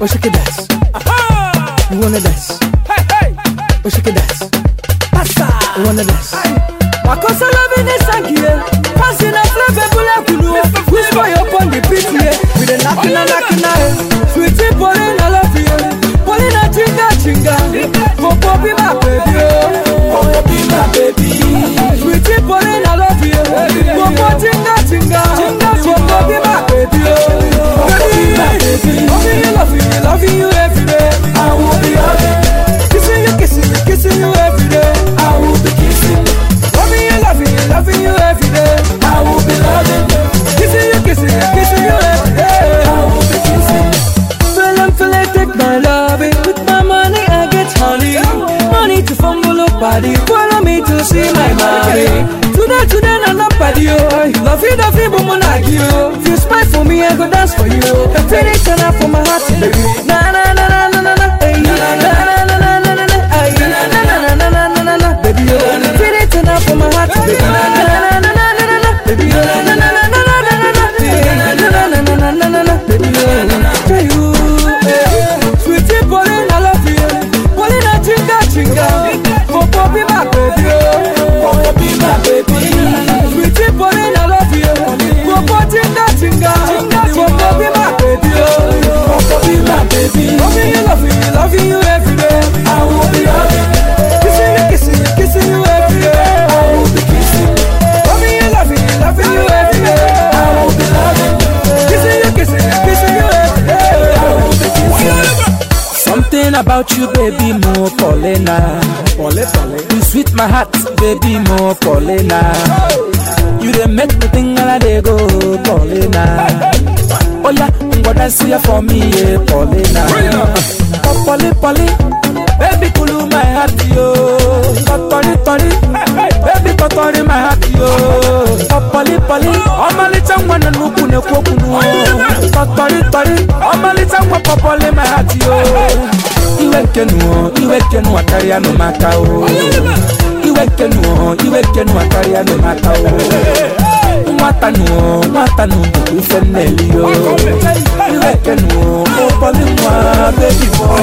Oh, shake it dance. You wanna dance? Oh, shake it dance. You wanna dance? Makosa love in the sankie. Passing a bula kulu. Whisper upon the beat, yeah. With a knocking and knocking. Sweetie, Pauline, body. Follow me to see my mommy. Today, today, na na party, oh. But man, I give you. If you smile for me, I go dance for you. Finish turn up for my heart, baby. Na na na na na na na. Hey. Na na na na na na na. Ay. Na na na na na na na na. Baby, oh. Finish turn up for my heart, baby. Na na na na na na na. Baby, oh. Na na na na na na na. Hey. Na na na na na na na about you, baby, more Paulina. You sweet my heart, baby, more Paulina. You dey make me think I dey go, Paulina. Oh yeah, go dance here for me, yeah, Paulina. Oh, Polly, Polly, baby, cool my heart, yo. Totori, tori, baby, totori my heart, yo. Oh, Polly, Polly, ọmalịcha nwa nọ n'ukwu na-ekwu okwu n'ụwa. Totori, tori, ọmalịcha nwa pọpọlị my heart, yo. Oh, iwe kenu iwe kenu akarịa nụ maka o. Iwe kenu iwe kenu akarịa nụ maka o. Nwata nụ nwata nụ bụ ife nneli o iwe kenu ụbọlị nwa bebi bọọ